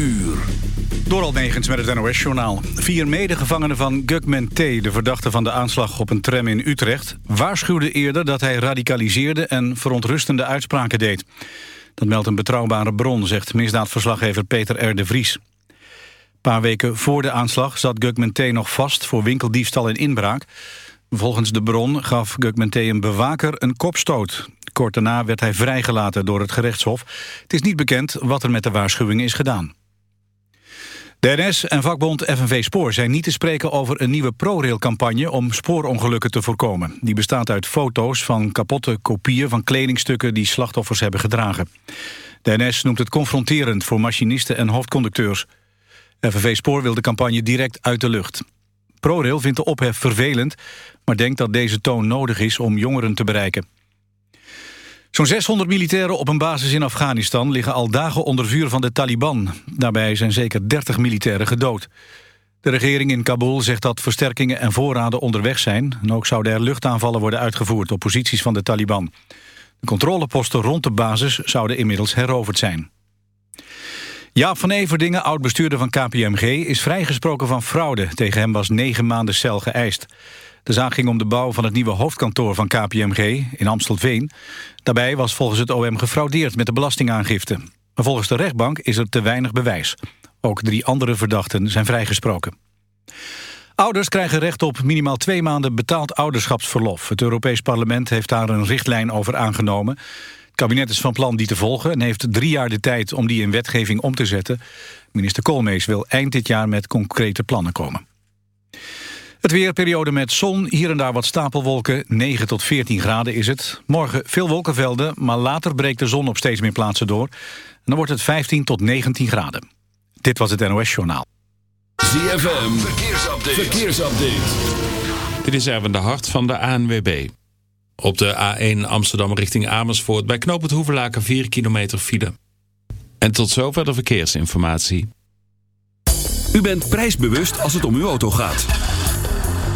uur. Door Negens met het NOS-journaal. Vier medegevangenen van Gugman T., de verdachte van de aanslag op een tram in Utrecht... waarschuwden eerder dat hij radicaliseerde en verontrustende uitspraken deed. Dat meldt een betrouwbare bron, zegt misdaadverslaggever Peter R. de Vries. Een paar weken voor de aanslag zat Gugman T. nog vast voor winkeldiefstal en inbraak. Volgens de bron gaf Gugman T. een bewaker een kopstoot. Kort daarna werd hij vrijgelaten door het gerechtshof. Het is niet bekend wat er met de waarschuwing is gedaan. De NS en vakbond FNV Spoor zijn niet te spreken over een nieuwe ProRail-campagne om spoorongelukken te voorkomen. Die bestaat uit foto's van kapotte kopieën van kledingstukken die slachtoffers hebben gedragen. De NS noemt het confronterend voor machinisten en hoofdconducteurs. FNV Spoor wil de campagne direct uit de lucht. ProRail vindt de ophef vervelend, maar denkt dat deze toon nodig is om jongeren te bereiken. Zo'n 600 militairen op een basis in Afghanistan liggen al dagen onder vuur van de Taliban. Daarbij zijn zeker 30 militairen gedood. De regering in Kabul zegt dat versterkingen en voorraden onderweg zijn. En ook zouden er luchtaanvallen worden uitgevoerd op posities van de Taliban. De controleposten rond de basis zouden inmiddels heroverd zijn. Jaap van Everdingen, oud-bestuurder van KPMG, is vrijgesproken van fraude. Tegen hem was negen maanden cel geëist. De zaak ging om de bouw van het nieuwe hoofdkantoor van KPMG in Amstelveen. Daarbij was volgens het OM gefraudeerd met de belastingaangifte. Maar volgens de rechtbank is er te weinig bewijs. Ook drie andere verdachten zijn vrijgesproken. Ouders krijgen recht op minimaal twee maanden betaald ouderschapsverlof. Het Europees Parlement heeft daar een richtlijn over aangenomen. Het kabinet is van plan die te volgen en heeft drie jaar de tijd om die in wetgeving om te zetten. Minister Koolmees wil eind dit jaar met concrete plannen komen. Het weerperiode met zon, hier en daar wat stapelwolken. 9 tot 14 graden is het. Morgen veel wolkenvelden, maar later breekt de zon op steeds meer plaatsen door. En dan wordt het 15 tot 19 graden. Dit was het NOS Journaal. ZFM, verkeersupdate. verkeersupdate. Dit is Erwin de Hart van de ANWB. Op de A1 Amsterdam richting Amersfoort... bij Knoop het Hoevelaken 4 kilometer file. En tot zover de verkeersinformatie. U bent prijsbewust als het om uw auto gaat.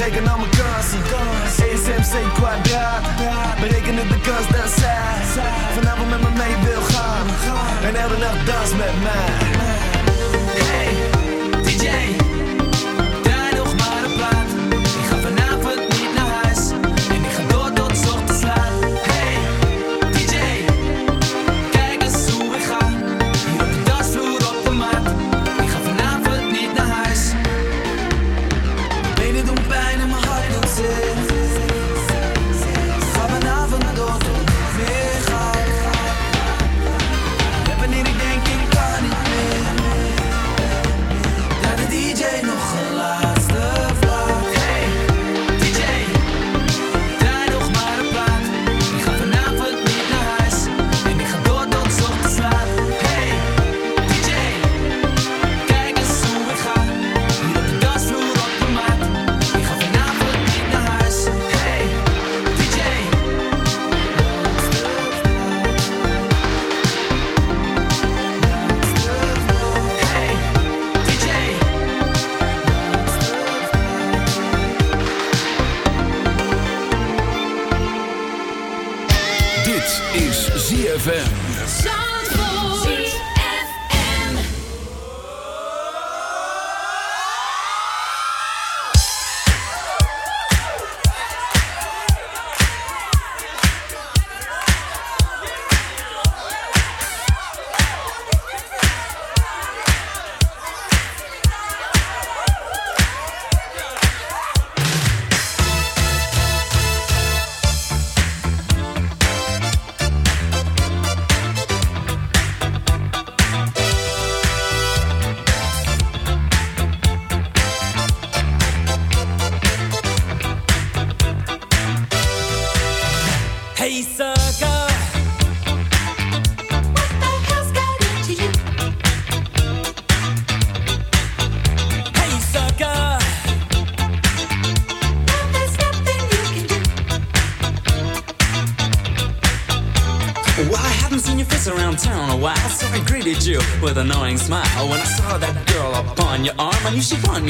Bereken al mijn kansen ESMC kwadraat. Het de kans dat zij Vanavond met me mee wil gaan. En elke nacht dans met mij.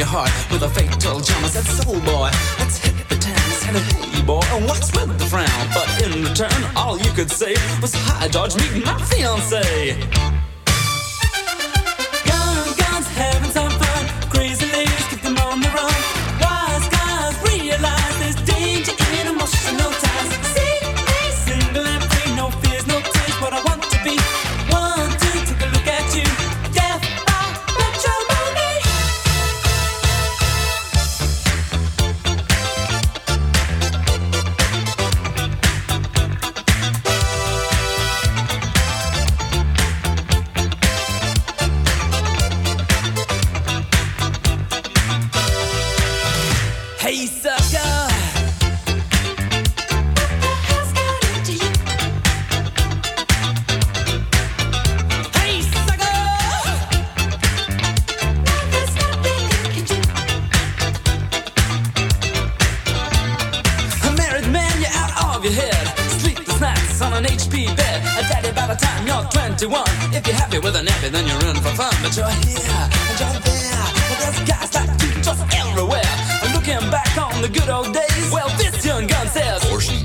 your heart. of your head. Sleepless nights on an HP bed. A daddy by the time you're 21. If you're happy with a nappy, then you're in for fun. But you're here and you're there. But there's guys like you just everywhere. And looking back on the good old days, well, this young gun says, or she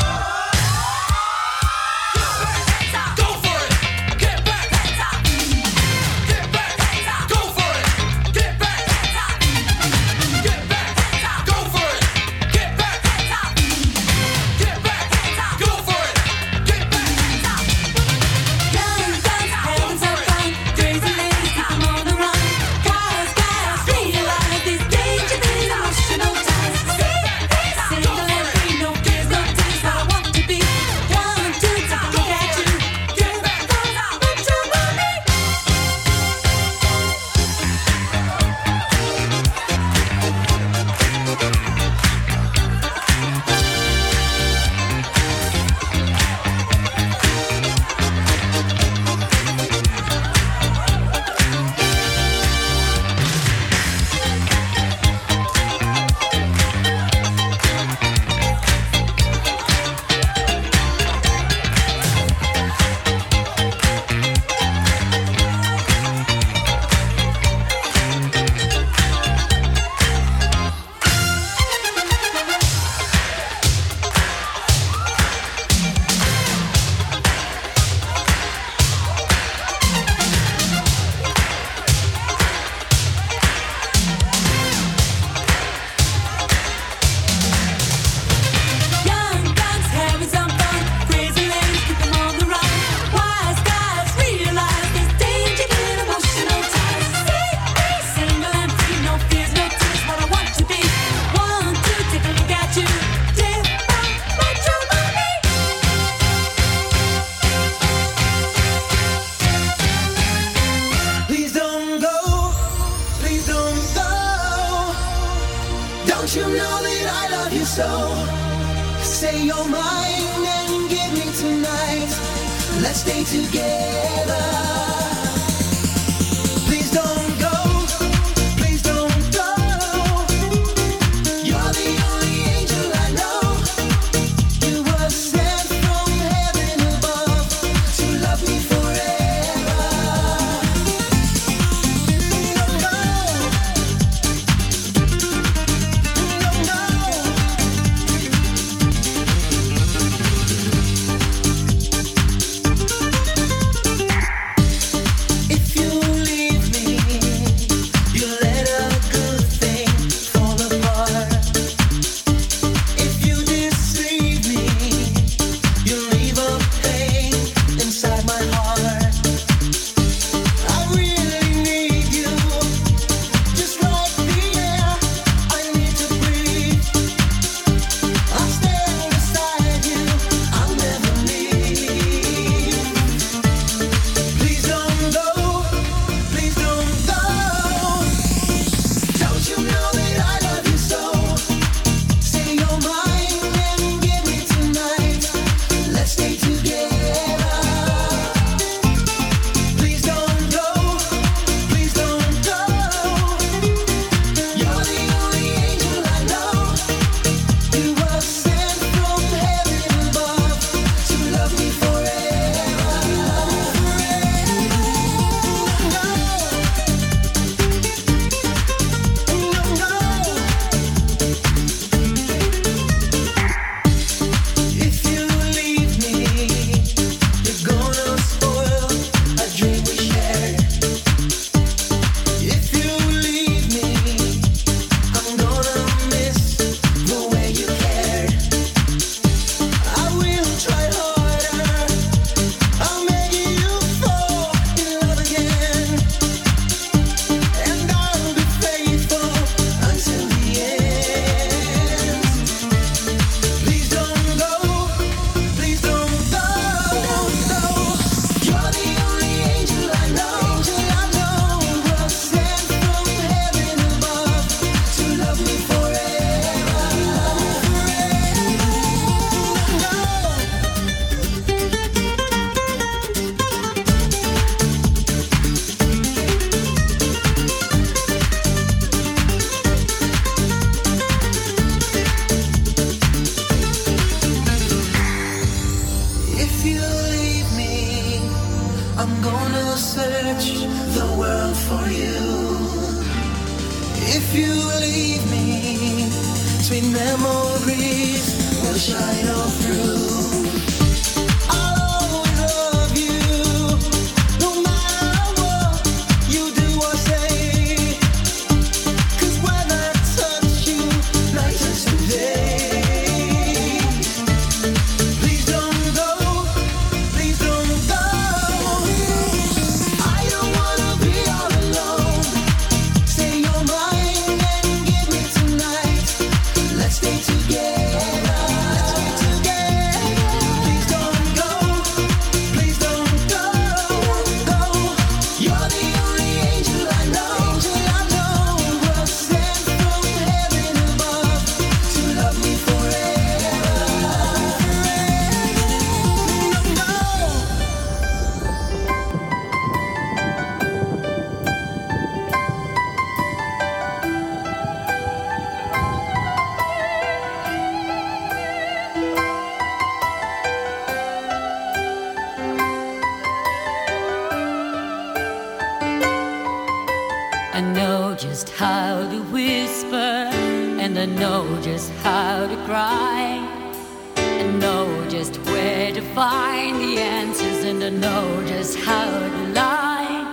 know just how to lie,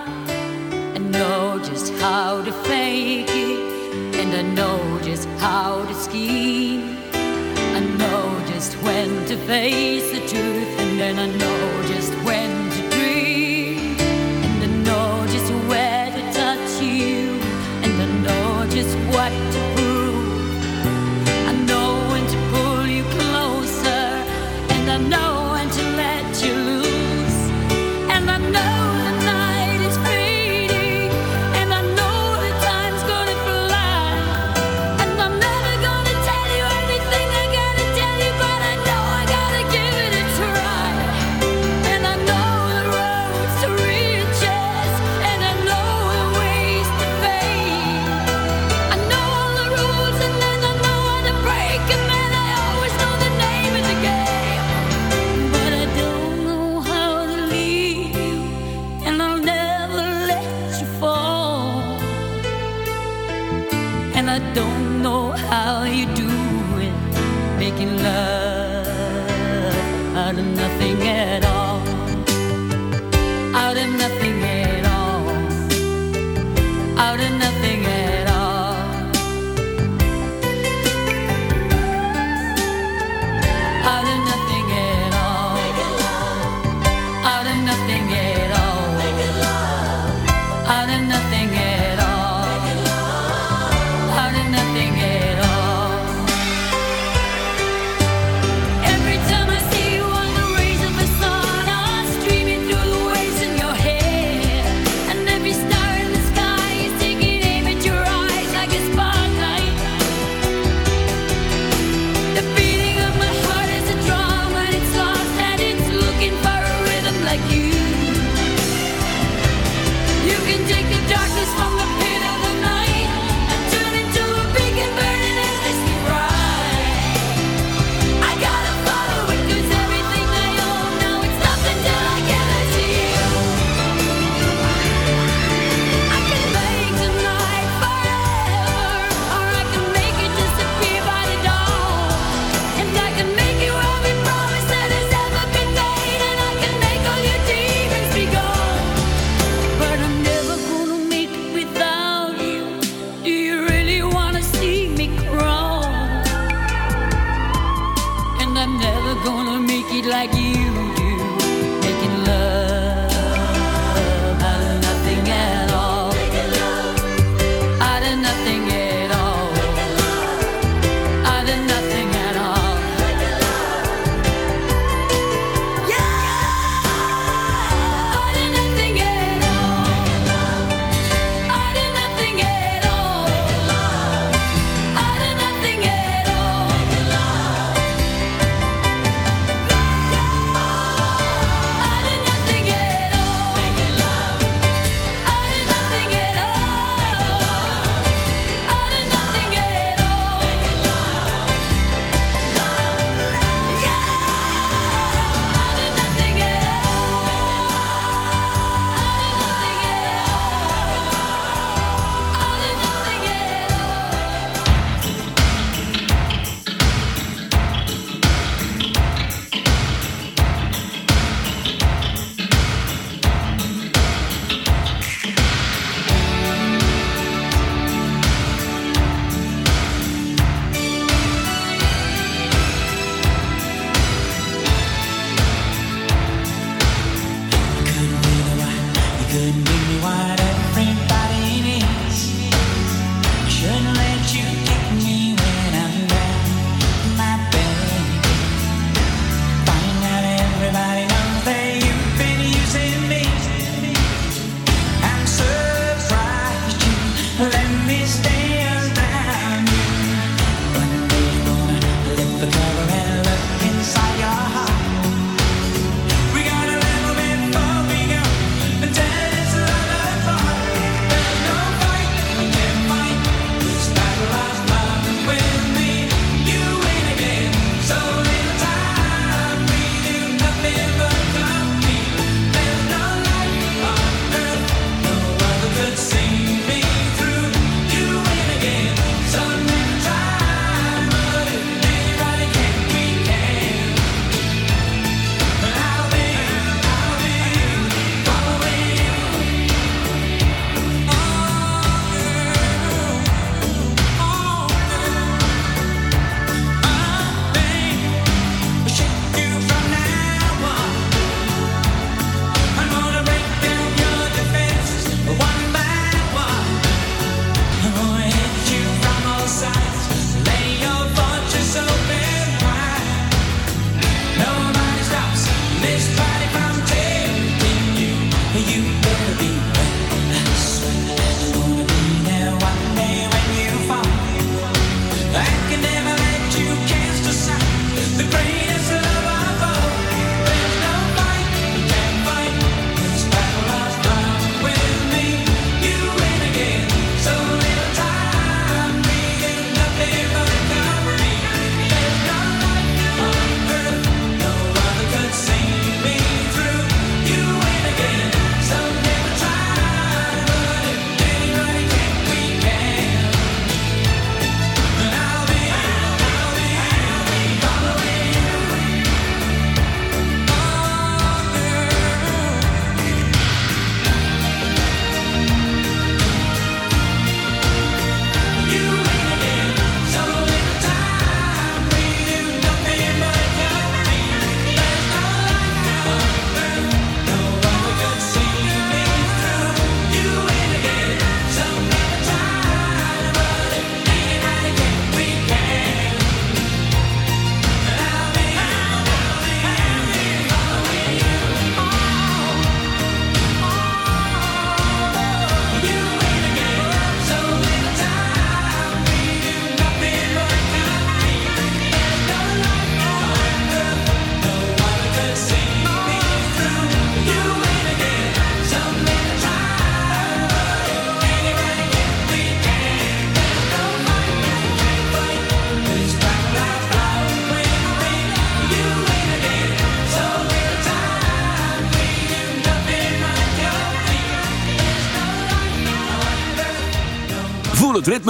I know just how to fake it, and I know just how to scheme. I know just when to face it.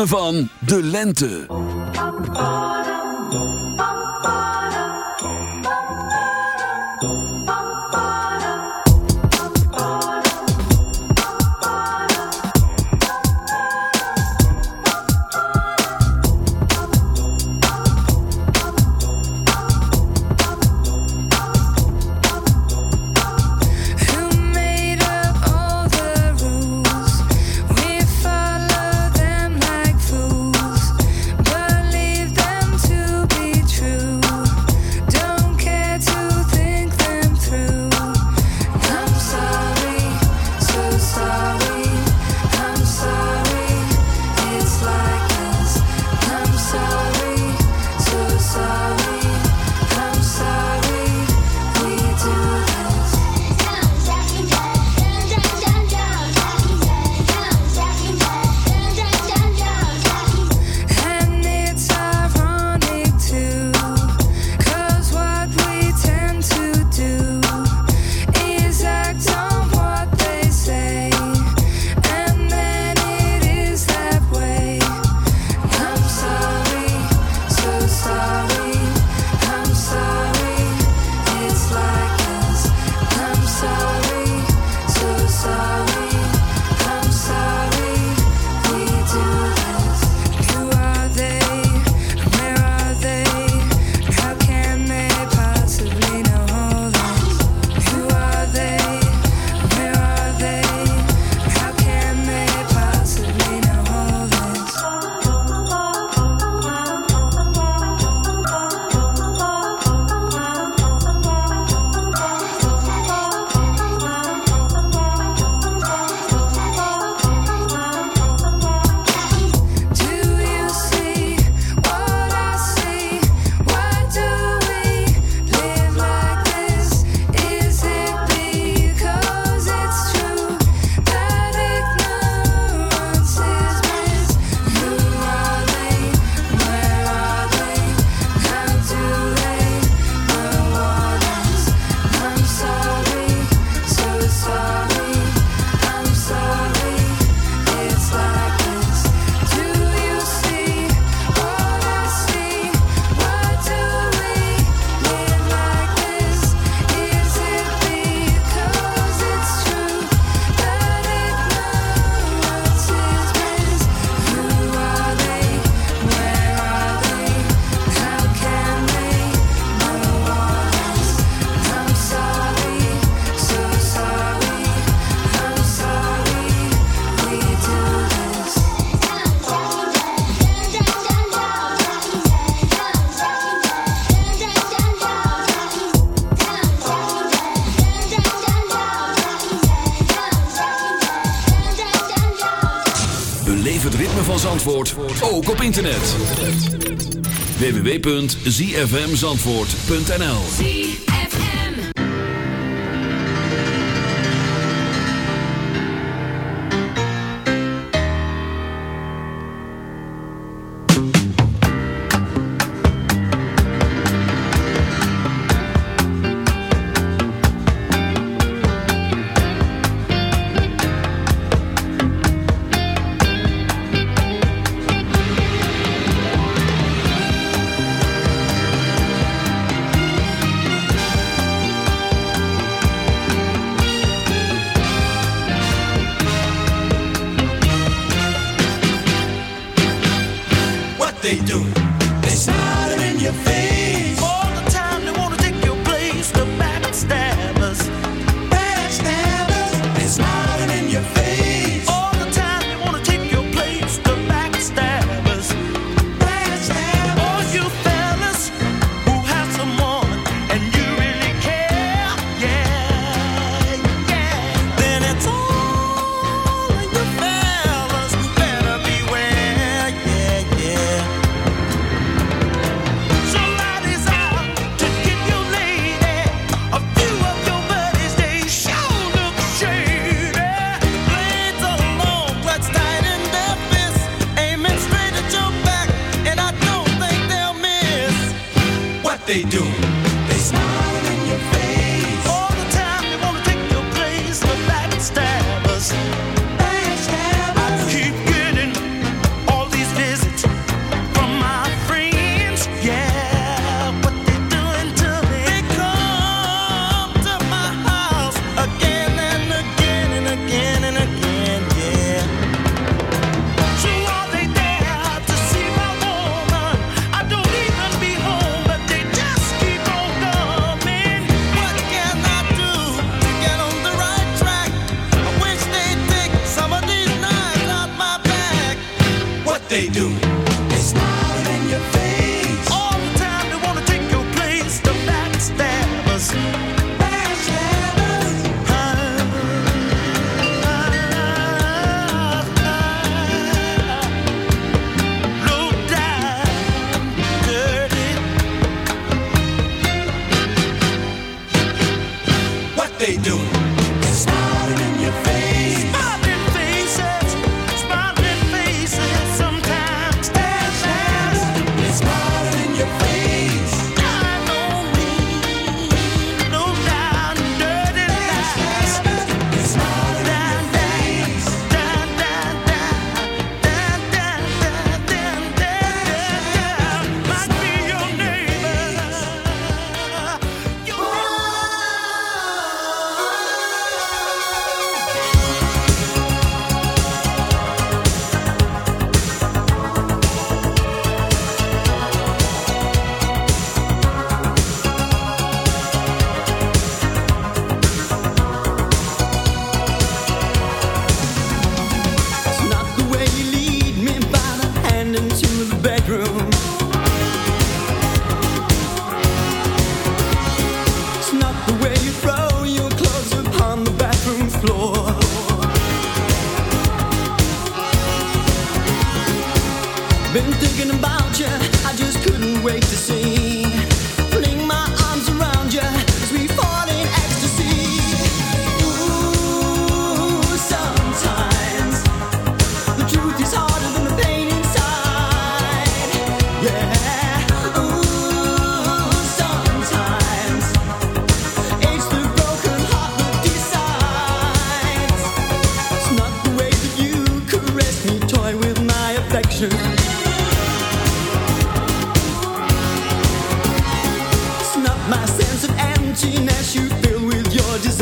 Van de lente. www.zfmzandvoort.nl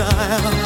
child